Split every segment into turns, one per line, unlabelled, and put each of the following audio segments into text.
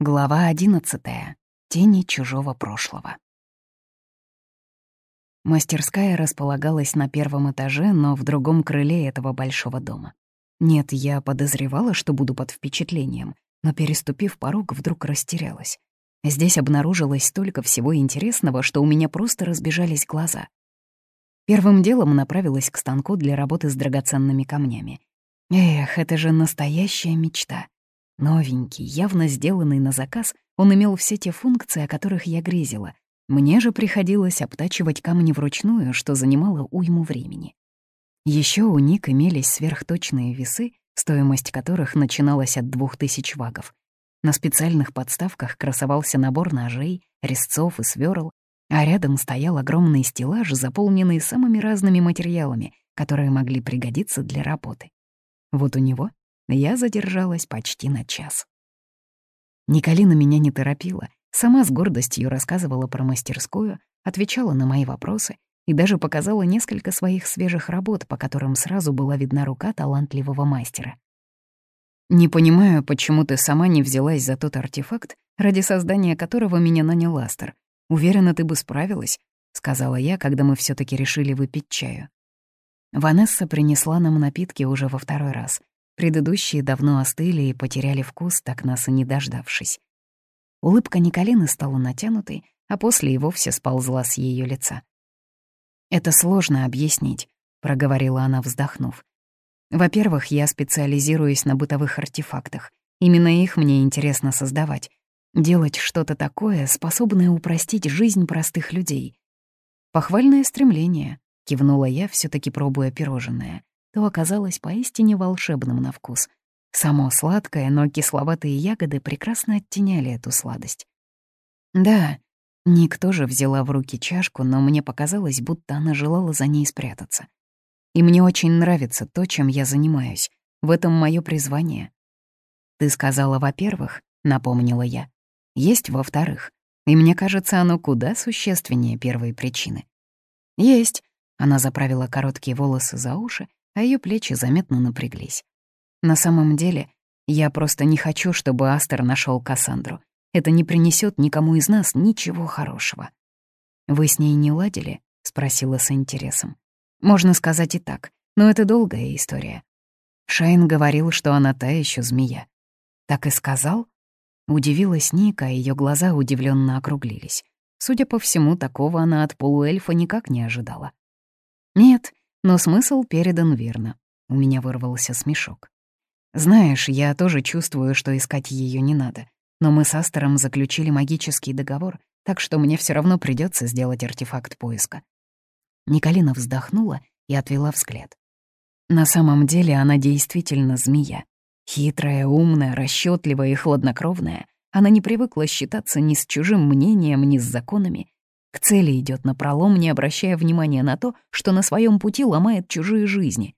Глава одиннадцатая. Тени чужого прошлого. Мастерская располагалась на первом этаже, но в другом крыле этого большого дома. Нет, я подозревала, что буду под впечатлением, но, переступив порог, вдруг растерялась. Здесь обнаружилось столько всего интересного, что у меня просто разбежались глаза. Первым делом направилась к станку для работы с драгоценными камнями. Эх, это же настоящая мечта. Новенький, явно сделанный на заказ, он имел все те функции, о которых я грезила. Мне же приходилось обтачивать камни вручную, что занимало уйму времени. Еще у Ник имелись сверхточные весы, стоимость которых начиналась от двух тысяч вагов. На специальных подставках красовался набор ножей, резцов и сверл, а рядом стоял огромный стеллаж, заполненный самыми разными материалами, которые могли пригодиться для работы. Вот у него я задержалась почти на час. Николина меня не торопила, сама с гордостью рассказывала про мастерскую, отвечала на мои вопросы и даже показала несколько своих свежих работ, по которым сразу была видна рука талантливого мастера. «Не понимаю, почему ты сама не взялась за тот артефакт, ради создания которого меня нанял Астер. Уверена, ты бы справилась», — сказала я, когда мы все таки решили выпить чаю. Ванесса принесла нам напитки уже во второй раз, Предыдущие давно остыли и потеряли вкус, так нас и не дождавшись. Улыбка Николины стала натянутой, а после и вовсе сползла с ее лица. «Это сложно объяснить», — проговорила она, вздохнув. «Во-первых, я специализируюсь на бытовых артефактах. Именно их мне интересно создавать. Делать что-то такое, способное упростить жизнь простых людей. Похвальное стремление», — кивнула я, все таки пробуя пирожное то оказалось поистине волшебным на вкус. Само сладкое, но кисловатые ягоды прекрасно оттеняли эту сладость. Да, Ник тоже взяла в руки чашку, но мне показалось, будто она желала за ней спрятаться. И мне очень нравится то, чем я занимаюсь. В этом мое призвание. Ты сказала, во-первых, напомнила я. Есть во-вторых. И мне кажется, оно куда существеннее первой причины. Есть. Она заправила короткие волосы за уши а ее плечи заметно напряглись. На самом деле, я просто не хочу, чтобы Астер нашел Кассандру. Это не принесет никому из нас ничего хорошего. «Вы с ней не ладили?» — спросила с интересом. «Можно сказать и так, но это долгая история. Шайн говорил, что она та еще змея. Так и сказал?» Удивилась Ника, а ее глаза удивленно округлились. Судя по всему, такого она от полуэльфа никак не ожидала. «Нет, но смысл передан верно. У меня вырвался смешок. Знаешь, я тоже чувствую, что искать ее не надо. Но мы с Астером заключили магический договор, так что мне все равно придется сделать артефакт поиска. Николина вздохнула и отвела взгляд. На самом деле она действительно змея. Хитрая, умная, расчетливая и хладнокровная. Она не привыкла считаться ни с чужим мнением, ни с законами, к цели идет напролом, не обращая внимания на то, что на своем пути ломает чужие жизни.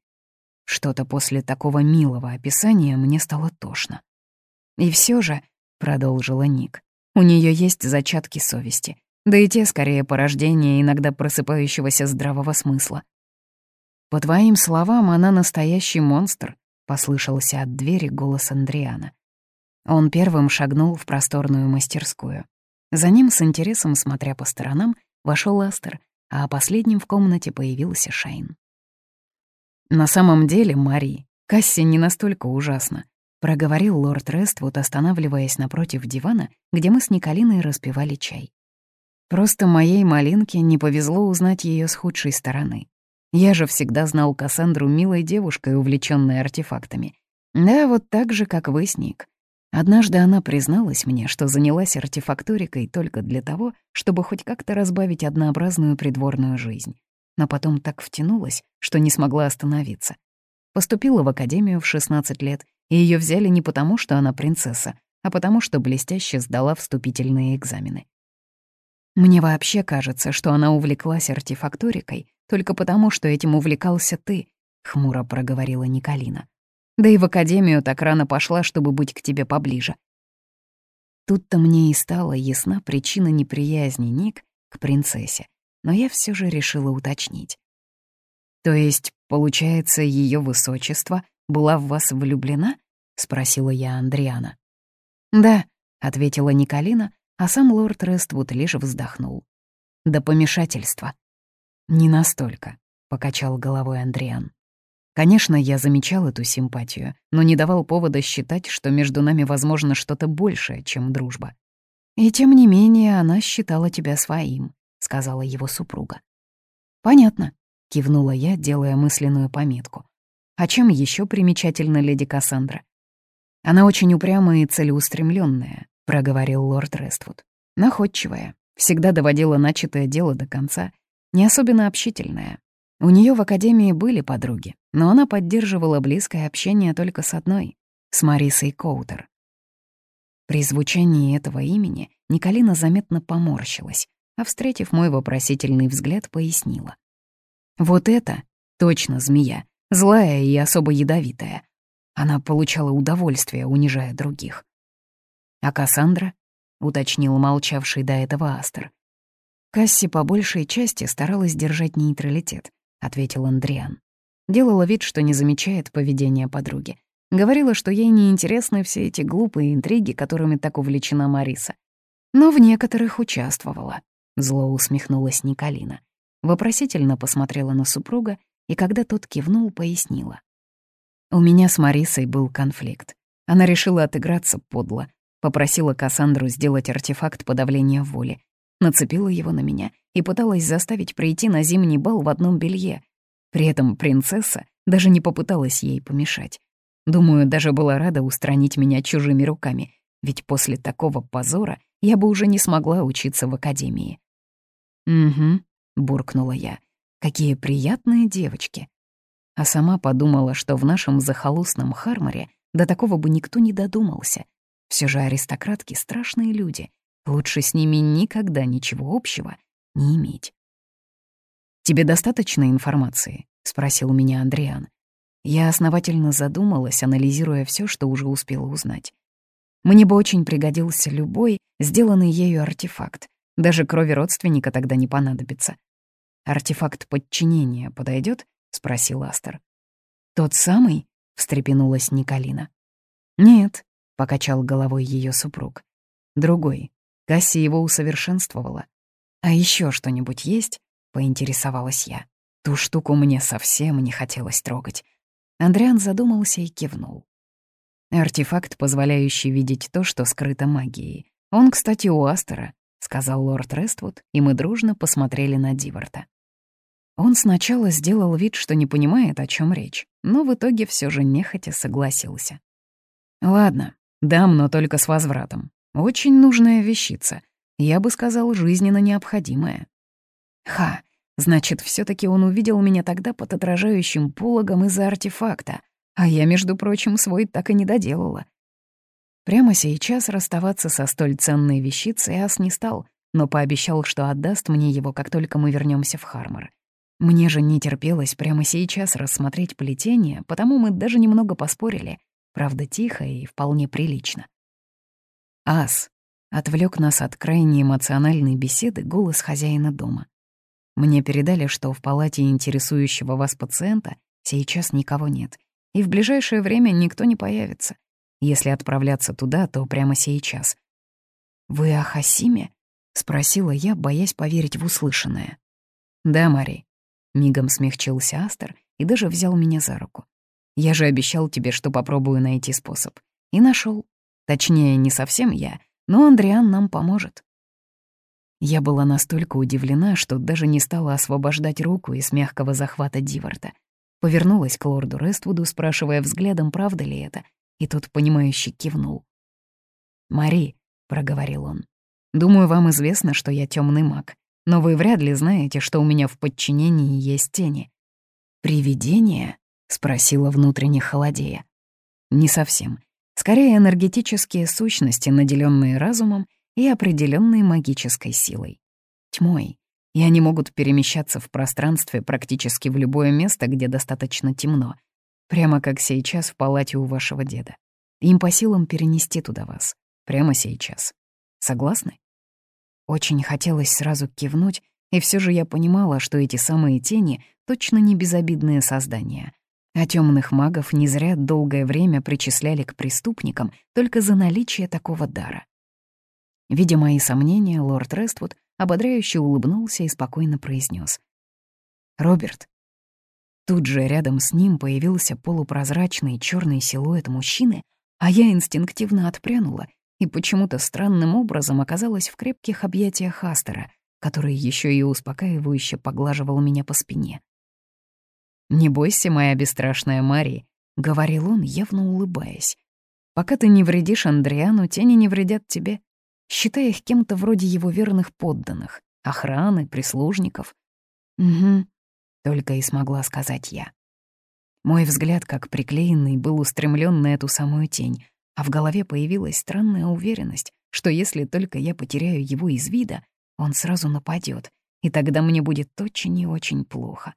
Что-то после такого милого описания мне стало тошно. «И все же», — продолжила Ник, — «у нее есть зачатки совести, да и те скорее порождение иногда просыпающегося здравого смысла». «По твоим словам, она настоящий монстр», — послышался от двери голос Андриана. Он первым шагнул в просторную мастерскую. За ним, с интересом смотря по сторонам, вошел Астер, а последним в комнате появился Шайн. «На самом деле, Мари, Касси не настолько ужасно», — проговорил лорд Рествуд, останавливаясь напротив дивана, где мы с Николиной распивали чай. «Просто моей малинке не повезло узнать ее с худшей стороны. Я же всегда знал Кассандру милой девушкой, увлеченной артефактами. Да, вот так же, как вы с Ник. Однажды она призналась мне, что занялась артефакторикой только для того, чтобы хоть как-то разбавить однообразную придворную жизнь. Но потом так втянулась, что не смогла остановиться. Поступила в академию в 16 лет, и ее взяли не потому, что она принцесса, а потому, что блестяще сдала вступительные экзамены. Мне вообще кажется, что она увлеклась артефакторикой только потому, что этим увлекался ты, — хмуро проговорила Николина. Да и в академию так рано пошла, чтобы быть к тебе поближе. Тут-то мне и стала ясна причина неприязни Ник к принцессе, но я все же решила уточнить. «То есть, получается, ее высочество была в вас влюблена?» — спросила я Андриана. «Да», — ответила Николина, а сам лорд Рествуд лишь вздохнул. «До помешательства». «Не настолько», — покачал головой Андриан. Конечно, я замечал эту симпатию, но не давал повода считать, что между нами возможно что-то большее, чем дружба. «И тем не менее она считала тебя своим», — сказала его супруга. «Понятно», — кивнула я, делая мысленную пометку. «А чем еще примечательна леди Кассандра?» «Она очень упрямая и целеустремленная, проговорил лорд Рествуд. «Находчивая, всегда доводила начатое дело до конца, не особенно общительная, у нее в академии были подруги, но она поддерживала близкое общение только с одной — с Марисой Коутер. При звучании этого имени Николина заметно поморщилась, а, встретив мой вопросительный взгляд, пояснила. «Вот это точно змея, злая и особо ядовитая. Она получала удовольствие, унижая других». «А Кассандра?» — уточнил молчавший до этого Астер. Касси по большей части старалась держать нейтралитет, — ответил Андриан. Делала вид, что не замечает поведения подруги. Говорила, что ей не интересны все эти глупые интриги, которыми так увлечена Мариса. Но в некоторых участвовала. Зло усмехнулась Николина. Вопросительно посмотрела на супруга, и когда тот кивнул, пояснила. У меня с Марисой был конфликт. Она решила отыграться подло, попросила Кассандру сделать артефакт подавления воли, нацепила его на меня и пыталась заставить прийти на зимний бал в одном белье. При этом принцесса даже не попыталась ей помешать. Думаю, даже была рада устранить меня чужими руками, ведь после такого позора я бы уже не смогла учиться в академии. «Угу», — буркнула я, — «какие приятные девочки». А сама подумала, что в нашем захолустном Харморе до такого бы никто не додумался. Все же аристократки — страшные люди, Лучше с ними никогда ничего общего не иметь. «Тебе достаточно информации?» — спросил меня Андриан. Я основательно задумалась, анализируя все, что уже успела узнать. Мне бы очень пригодился любой, сделанный ею артефакт. Даже крови родственника тогда не понадобится. «Артефакт подчинения подойдет? спросил Астер. «Тот самый?» — встрепенулась Николина. «Нет», — покачал головой ее супруг. «Другой, Касси его усовершенствовала. «А еще что-нибудь есть?» — поинтересовалась я. Ту штуку мне совсем не хотелось трогать. Андриан задумался и кивнул. «Артефакт, позволяющий видеть то, что скрыто магией. Он, кстати, у Астера», — сказал лорд Рествуд, и мы дружно посмотрели на Диворта. Он сначала сделал вид, что не понимает, о чем речь, но в итоге все же нехотя согласился. «Ладно, дам, но только с возвратом. Очень нужная вещица. Я бы сказал, жизненно необходимая. Ха, значит, все таки он увидел меня тогда под отражающим пологом из-за артефакта, а я, между прочим, свой так и не доделала. Прямо сейчас расставаться со столь ценной вещицей Ас не стал, но пообещал, что отдаст мне его, как только мы вернемся в Хармор. Мне же не терпелось прямо сейчас рассмотреть плетение, потому мы даже немного поспорили, правда, тихо и вполне прилично. «Ас!» — отвлек нас от крайне эмоциональной беседы голос хозяина дома. «Мне передали, что в палате интересующего вас пациента сейчас никого нет, и в ближайшее время никто не появится. Если отправляться туда, то прямо сейчас». «Вы о Хасиме?» — спросила я, боясь поверить в услышанное. «Да, Мари». Мигом смягчился Астер и даже взял меня за руку. «Я же обещал тебе, что попробую найти способ. И нашел. Точнее, не совсем я, но Андриан нам поможет. Я была настолько удивлена, что даже не стала освобождать руку из мягкого захвата Диварта. Повернулась к лорду Рествуду, спрашивая взглядом, правда ли это, и тот, понимающе кивнул. «Мари», — проговорил он, — «думаю, вам известно, что я темный маг, но вы вряд ли знаете, что у меня в подчинении есть тени». «Привидения?» — спросила внутренне холодея. «Не совсем. Скорее, энергетические сущности, наделенные разумом и определенной магической силой. Тьмой. И они могут перемещаться в пространстве практически в любое место, где достаточно темно. Прямо как сейчас в палате у вашего деда. Им по силам перенести туда вас. Прямо сейчас. Согласны? Очень хотелось сразу кивнуть, и все же я понимала, что эти самые тени точно не безобидные создания, а темных магов не зря долгое время причисляли к преступникам только за наличие такого дара. Видя мои сомнения, лорд Рествуд ободряюще улыбнулся и спокойно произнес: «Роберт». Тут же рядом с ним появился полупрозрачный черный силуэт мужчины, а я инстинктивно отпрянула и почему-то странным образом оказалась в крепких объятиях Астера, который еще и успокаивающе поглаживал меня по спине. «Не бойся, моя бесстрашная Мари», — говорил он, явно улыбаясь. «Пока ты не вредишь Андриану, тени не вредят тебе. Считай их кем-то вроде его верных подданных, охраны, прислужников». «Угу», — только и смогла сказать я. Мой взгляд, как приклеенный, был устремлен на эту самую тень, а в голове появилась странная уверенность, что если только я потеряю его из вида, он сразу нападет, и тогда мне будет очень и очень плохо.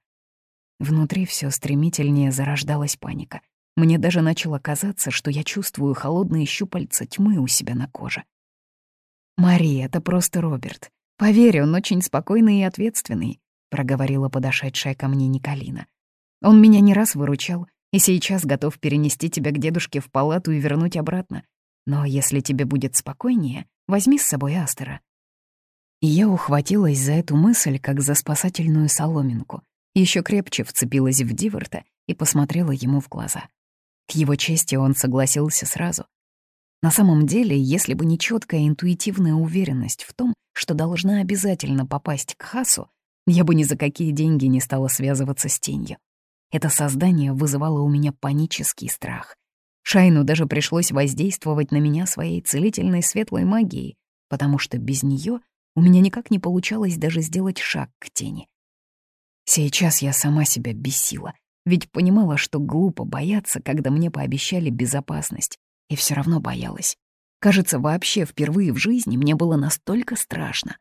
Внутри все стремительнее зарождалась паника. Мне даже начало казаться, что я чувствую холодные щупальца тьмы у себя на коже. «Мари, это просто Роберт. Поверь, он очень спокойный и ответственный», — проговорила подошедшая ко мне Николина. «Он меня не раз выручал и сейчас готов перенести тебя к дедушке в палату и вернуть обратно. Но если тебе будет спокойнее, возьми с собой Астера». И я ухватилась за эту мысль, как за спасательную соломинку, еще крепче вцепилась в Диворта и посмотрела ему в глаза. К его чести он согласился сразу. На самом деле, если бы не четкая интуитивная уверенность в том, что должна обязательно попасть к Хасу, я бы ни за какие деньги не стала связываться с тенью. Это создание вызывало у меня панический страх. Шайну даже пришлось воздействовать на меня своей целительной светлой магией, потому что без нее у меня никак не получалось даже сделать шаг к тени. Сейчас я сама себя бесила, ведь понимала, что глупо бояться, когда мне пообещали безопасность, и все равно боялась. Кажется, вообще впервые в жизни мне было настолько страшно.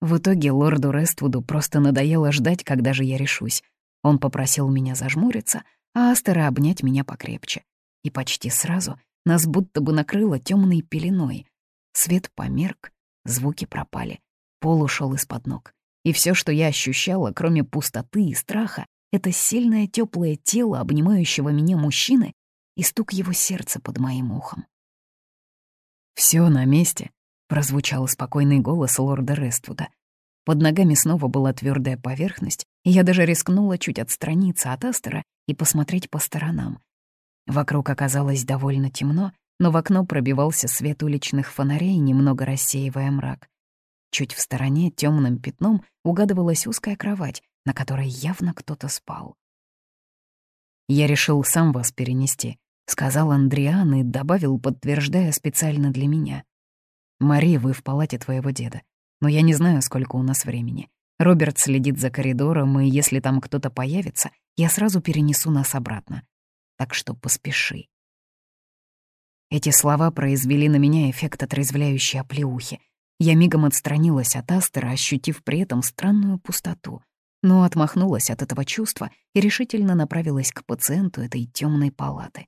В итоге лорду Рествуду просто надоело ждать, когда же я решусь. Он попросил меня зажмуриться, а Астера обнять меня покрепче. И почти сразу нас будто бы накрыло темной пеленой. Свет померк, Звуки пропали. Пол ушел из-под ног. И все, что я ощущала, кроме пустоты и страха, это сильное теплое тело обнимающего меня мужчины и стук его сердца под моим ухом. Все на месте», — прозвучал спокойный голос лорда Рествуда. Под ногами снова была твердая поверхность, и я даже рискнула чуть отстраниться от Астера и посмотреть по сторонам. Вокруг оказалось довольно темно, но в окно пробивался свет уличных фонарей, немного рассеивая мрак. Чуть в стороне темным пятном угадывалась узкая кровать, на которой явно кто-то спал. «Я решил сам вас перенести», — сказал Андриан и добавил, подтверждая специально для меня. «Мари, вы в палате твоего деда, но я не знаю, сколько у нас времени. Роберт следит за коридором, и если там кто-то появится, я сразу перенесу нас обратно. Так что поспеши». Эти слова произвели на меня эффект отрезвляющей оплеухи. Я мигом отстранилась от Астера, ощутив при этом странную пустоту, но отмахнулась от этого чувства и решительно направилась к пациенту этой темной палаты.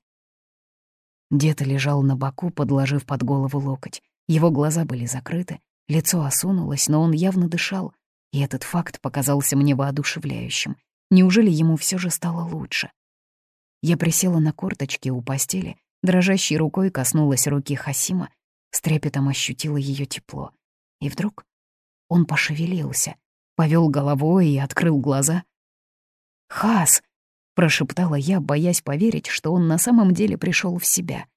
Дед лежал на боку, подложив под голову локоть. Его глаза были закрыты, лицо осунулось, но он явно дышал, и этот факт показался мне воодушевляющим. Неужели ему все же стало лучше? Я присела на корточки у постели Дрожащей рукой коснулась руки Хасима, с трепетом ощутила ее тепло. И вдруг он пошевелился, повел головой и открыл глаза. «Хас!» — прошептала я, боясь поверить, что он на самом деле пришел в себя.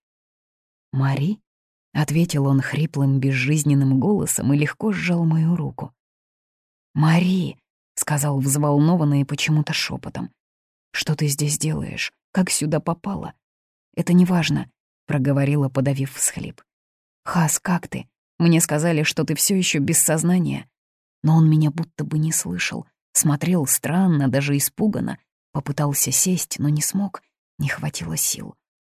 «Мари?» — ответил он хриплым, безжизненным голосом и легко сжал мою руку. «Мари!» — сказал взволнованно и почему-то шепотом. «Что ты здесь делаешь? Как сюда попала?» Это не важно, проговорила, подавив всхлип. Хас, как ты? Мне сказали, что ты все еще без сознания. Но он меня будто бы не слышал, смотрел странно, даже испуганно, попытался сесть, но не смог, не хватило сил.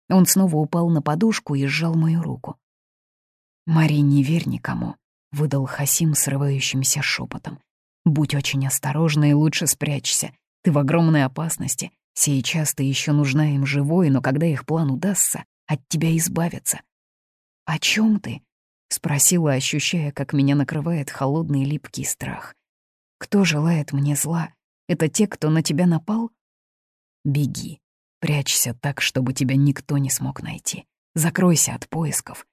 Он снова упал на подушку и сжал мою руку. «Мари, не верь никому», — выдал Хасим срывающимся шепотом. «Будь очень осторожна и лучше спрячься. Ты в огромной опасности. Сейчас ты еще нужна им живой, но когда их план удастся, от тебя избавятся. «О чем ты?» — спросила, ощущая, как меня накрывает холодный липкий страх. «Кто желает мне зла? Это те, кто на тебя напал?» «Беги, прячься так, чтобы тебя никто не смог найти. Закройся от поисков.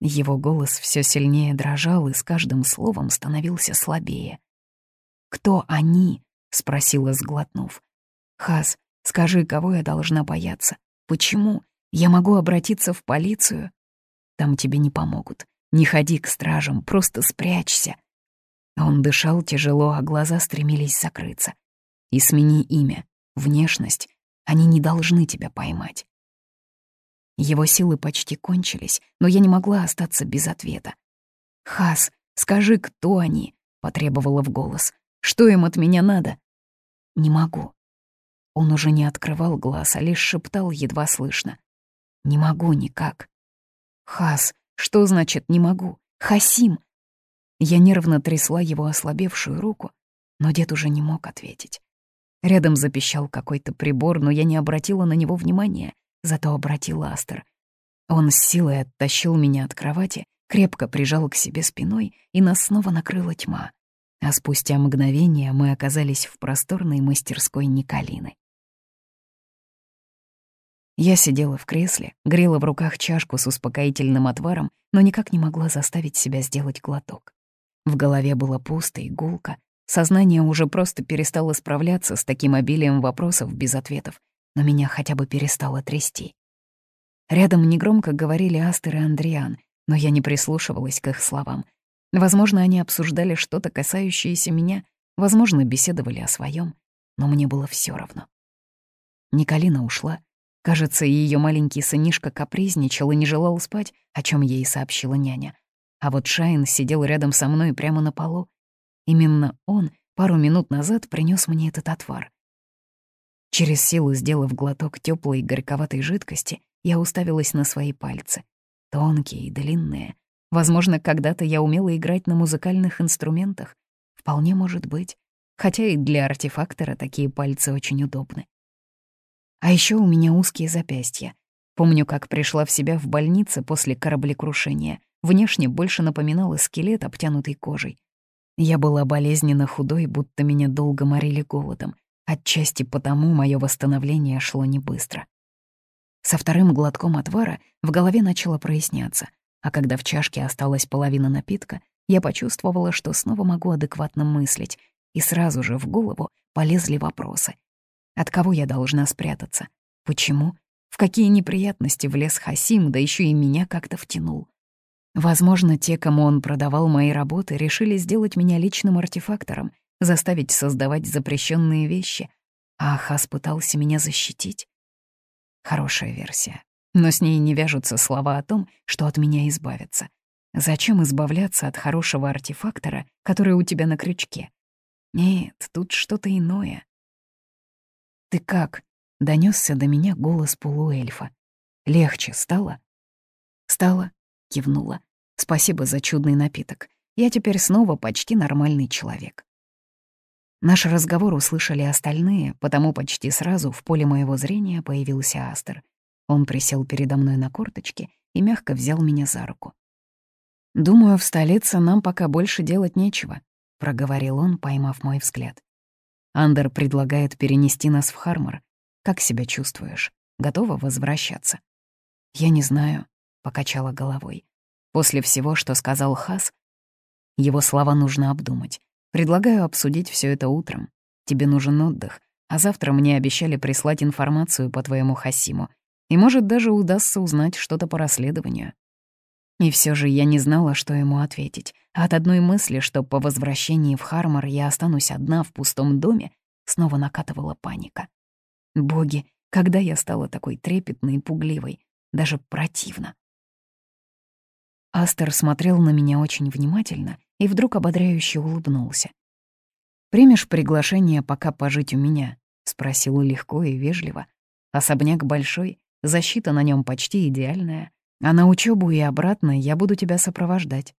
Его голос все сильнее дрожал и с каждым словом становился слабее. «Кто они?» — спросила, сглотнув. «Хас, скажи, кого я должна бояться? Почему? Я могу обратиться в полицию?» «Там тебе не помогут. Не ходи к стражам, просто спрячься». Он дышал тяжело, а глаза стремились закрыться. «И смени имя, внешность. Они не должны тебя поймать». Его силы почти кончились, но я не могла остаться без ответа. «Хас, скажи, кто они?» — потребовала в голос. «Что им от меня надо?» «Не могу». Он уже не открывал глаз, а лишь шептал едва слышно. «Не могу никак». «Хас, что значит «не могу»? Хасим!» Я нервно трясла его ослабевшую руку, но дед уже не мог ответить. Рядом запищал какой-то прибор, но я не обратила на него внимания зато обратил Астер. Он с силой оттащил меня от кровати, крепко прижал к себе спиной, и нас снова накрыла тьма. А спустя мгновение мы оказались в просторной мастерской Николины. Я сидела в кресле, грела в руках чашку с успокоительным отваром, но никак не могла заставить себя сделать глоток. В голове было пусто и гулко, сознание уже просто перестало справляться с таким обилием вопросов без ответов, но меня хотя бы перестало трясти. Рядом негромко говорили Астер и Андриан, но я не прислушивалась к их словам. Возможно, они обсуждали что-то, касающееся меня, возможно, беседовали о своем, но мне было все равно. Николина ушла. Кажется, ее маленький сынишка капризничал и не желал спать, о чем ей сообщила няня. А вот Шайн сидел рядом со мной прямо на полу. Именно он пару минут назад принес мне этот отвар. Через силу сделав глоток теплой горьковатой жидкости, я уставилась на свои пальцы. Тонкие и длинные. Возможно, когда-то я умела играть на музыкальных инструментах. Вполне может быть. Хотя и для артефактора такие пальцы очень удобны. А еще у меня узкие запястья. Помню, как пришла в себя в больнице после кораблекрушения. Внешне больше напоминала скелет, обтянутый кожей. Я была болезненно худой, будто меня долго морили голодом. Отчасти потому мое восстановление шло не быстро. Со вторым глотком отвара в голове начало проясняться, а когда в чашке осталась половина напитка, я почувствовала, что снова могу адекватно мыслить, и сразу же в голову полезли вопросы. От кого я должна спрятаться? Почему? В какие неприятности влез Хасим, да еще и меня как-то втянул? Возможно, те, кому он продавал мои работы, решили сделать меня личным артефактором — заставить создавать запрещенные вещи, а Ахас пытался меня защитить. Хорошая версия. Но с ней не вяжутся слова о том, что от меня избавятся. Зачем избавляться от хорошего артефактора, который у тебя на крючке? Нет, тут что-то иное. «Ты как?» — донесся до меня голос полуэльфа. «Легче стало?» «Стало», — кивнула. «Спасибо за чудный напиток. Я теперь снова почти нормальный человек». Наш разговор услышали остальные, потому почти сразу в поле моего зрения появился Астер. Он присел передо мной на корточки и мягко взял меня за руку. «Думаю, в столице нам пока больше делать нечего», — проговорил он, поймав мой взгляд. «Андер предлагает перенести нас в Хармор. Как себя чувствуешь? Готова возвращаться?» «Я не знаю», — покачала головой. «После всего, что сказал Хас, его слова нужно обдумать. Предлагаю обсудить все это утром. Тебе нужен отдых, а завтра мне обещали прислать информацию по твоему Хасиму. И, может, даже удастся узнать что-то по расследованию. И все же я не знала, что ему ответить. От одной мысли, что по возвращении в Хармор я останусь одна в пустом доме, снова накатывала паника. Боги, когда я стала такой трепетной и пугливой, даже противно. Астер смотрел на меня очень внимательно и вдруг ободряюще улыбнулся. «Примешь приглашение пока пожить у меня?» — спросил легко и вежливо. «Особняк большой, защита на нем почти идеальная, а на учебу и обратно я буду тебя сопровождать».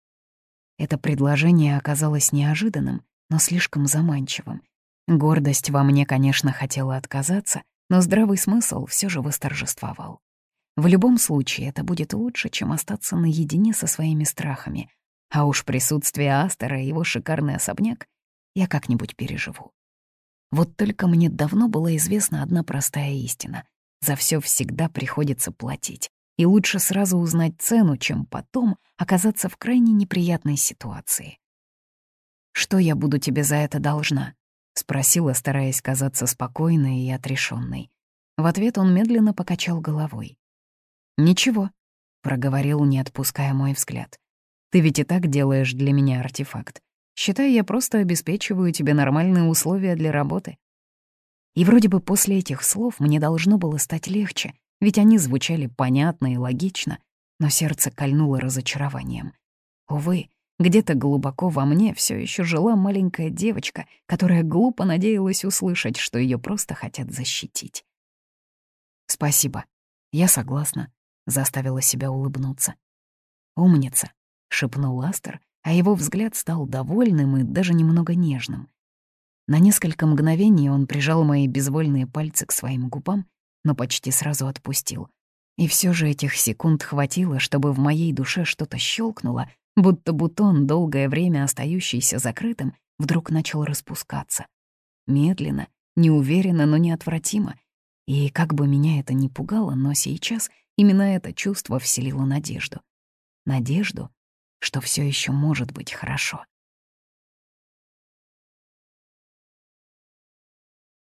Это предложение оказалось неожиданным, но слишком заманчивым. Гордость во мне, конечно, хотела отказаться, но здравый смысл все же восторжествовал. В любом случае, это будет лучше, чем остаться наедине со своими страхами. А уж присутствие Астера и его шикарный особняк я как-нибудь переживу. Вот только мне давно была известна одна простая истина. За все всегда приходится платить. И лучше сразу узнать цену, чем потом оказаться в крайне неприятной ситуации. «Что я буду тебе за это должна?» — спросила, стараясь казаться спокойной и отрешенной. В ответ он медленно покачал головой. «Ничего», — проговорил, не отпуская мой взгляд. «Ты ведь и так делаешь для меня артефакт. Считай, я просто обеспечиваю тебе нормальные условия для работы». И вроде бы после этих слов мне должно было стать легче, ведь они звучали понятно и логично, но сердце кольнуло разочарованием. Увы, где-то глубоко во мне все еще жила маленькая девочка, которая глупо надеялась услышать, что ее просто хотят защитить. «Спасибо. Я согласна», — заставила себя улыбнуться. «Умница», — шепнул Астер, а его взгляд стал довольным и даже немного нежным. На несколько мгновений он прижал мои безвольные пальцы к своим губам, но почти сразу отпустил. И все же этих секунд хватило, чтобы в моей душе что-то щелкнуло, будто бутон, долгое время остающийся закрытым, вдруг начал распускаться. Медленно, неуверенно, но неотвратимо. И как бы меня это ни пугало, но сейчас именно это чувство вселило надежду. Надежду, что все еще может быть хорошо.